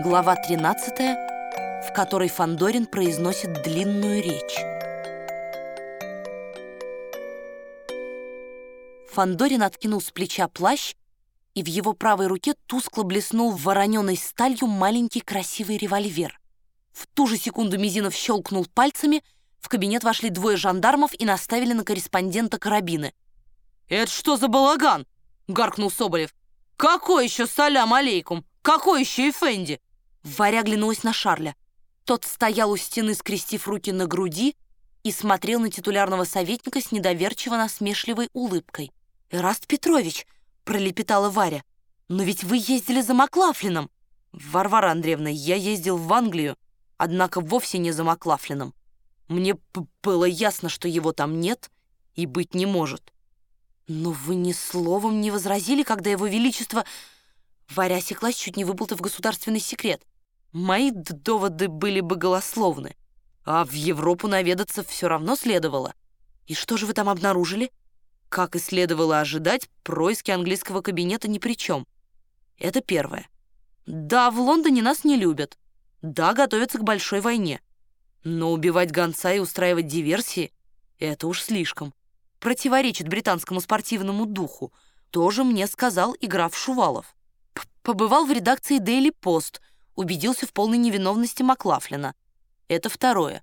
Глава 13, в которой Фандорин произносит длинную речь. Фандорин откинул с плеча плащ, и в его правой руке тускло блеснул вороненой сталью маленький красивый револьвер. В ту же секунду Мизинов щелкнул пальцами, в кабинет вошли двое жандармов и наставили на корреспондента карабины. «Это что за балаган?» — гаркнул Соболев. «Какой еще салям алейкум? Какой еще Эфенди?» Варя оглянулась на Шарля. Тот стоял у стены, скрестив руки на груди, и смотрел на титулярного советника с недоверчиво-насмешливой улыбкой. «Эраст Петрович!» — пролепетала Варя. «Но ведь вы ездили за Маклафлином!» «Варвара Андреевна, я ездил в Англию, однако вовсе не за Маклафлином. Мне было ясно, что его там нет и быть не может». «Но вы ни словом не возразили, когда его величество...» Варя осеклась, чуть не выболтав государственный секрет. «Мои доводы были бы голословны, а в Европу наведаться все равно следовало. И что же вы там обнаружили?» Как и следовало ожидать, происки английского кабинета ни при чем. Это первое. Да, в Лондоне нас не любят. Да, готовятся к большой войне. Но убивать гонца и устраивать диверсии — это уж слишком. Противоречит британскому спортивному духу. Тоже мне сказал и граф Шувалов. Побывал в редакции Daily Post, убедился в полной невиновности Маклафлина. Это второе.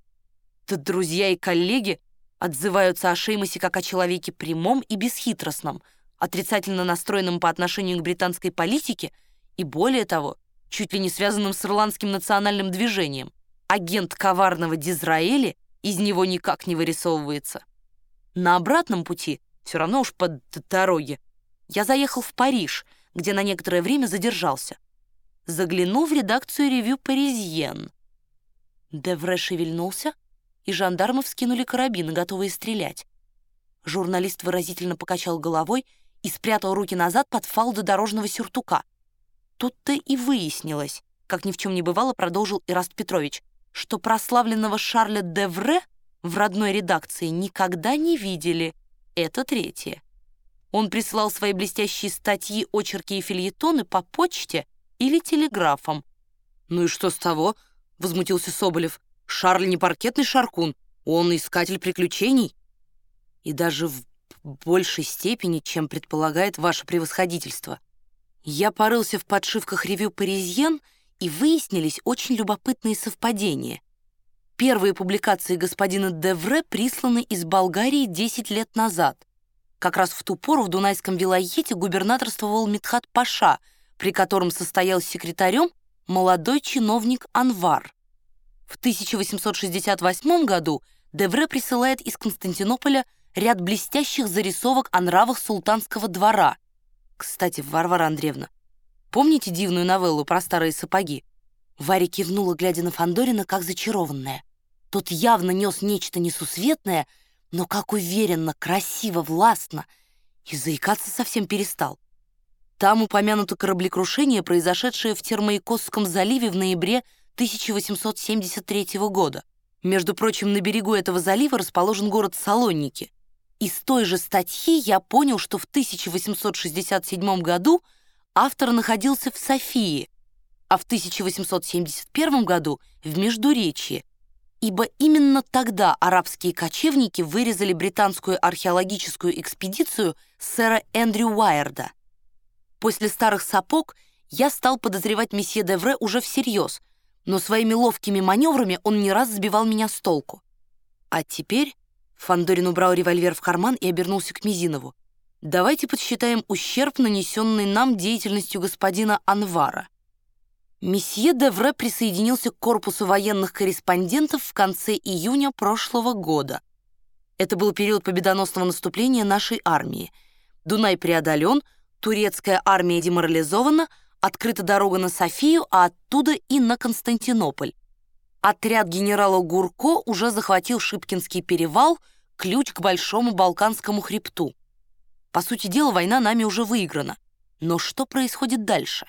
Да друзья и коллеги отзываются о Шеймосе как о человеке прямом и бесхитростном, отрицательно настроенном по отношению к британской политике и, более того, чуть ли не связанным с ирландским национальным движением. Агент коварного Дизраэли из него никак не вырисовывается. На обратном пути, все равно уж по дороге, я заехал в Париж, где на некоторое время задержался. Заглянул в редакцию ревю «Паризьен». Девре шевельнулся, и жандармы вскинули карабины, готовые стрелять. Журналист выразительно покачал головой и спрятал руки назад под фалды дорожного сюртука. Тут-то и выяснилось, как ни в чем не бывало, продолжил Ираст Петрович, что прославленного Шарля Девре в родной редакции никогда не видели. Это третье. Он присылал свои блестящие статьи, очерки и фильетоны по почте или телеграфом. «Ну и что с того?» — возмутился Соболев. Шарль не паркетный шаркун, он искатель приключений. И даже в большей степени, чем предполагает ваше превосходительство. Я порылся в подшивках ревю «Паризьен», и выяснились очень любопытные совпадения. Первые публикации господина Девре присланы из Болгарии 10 лет назад. Как раз в ту пору в Дунайском вилайете губернаторствовал Митхат Паша, при котором состоял секретарем молодой чиновник Анвар. В 1868 году Девре присылает из Константинополя ряд блестящих зарисовок о нравах султанского двора. Кстати, Варвара Андреевна, помните дивную новеллу про старые сапоги? Варя кивнула, глядя на Фандорина, как зачарованная. Тот явно нес нечто несусветное, но как уверенно, красиво, властно. И заикаться совсем перестал. Там упомянуто кораблекрушение, произошедшее в Термоикосском заливе в ноябре 1873 года. Между прочим, на берегу этого залива расположен город Салоники. Из той же статьи я понял, что в 1867 году автор находился в Софии, а в 1871 году в Междуречье, ибо именно тогда арабские кочевники вырезали британскую археологическую экспедицию сэра Эндрю Уайерда. После старых сапог я стал подозревать месье Девре уже всерьез — но своими ловкими маневрами он не раз сбивал меня с толку. А теперь Фандорин убрал револьвер в карман и обернулся к Мизинову. «Давайте подсчитаем ущерб, нанесенный нам деятельностью господина Анвара». Месье Девре присоединился к корпусу военных корреспондентов в конце июня прошлого года. Это был период победоносного наступления нашей армии. Дунай преодолен, турецкая армия деморализована — Открыта дорога на Софию, а оттуда и на Константинополь. Отряд генерала Гурко уже захватил Шипкинский перевал, ключ к Большому Балканскому хребту. По сути дела, война нами уже выиграна. Но что происходит дальше?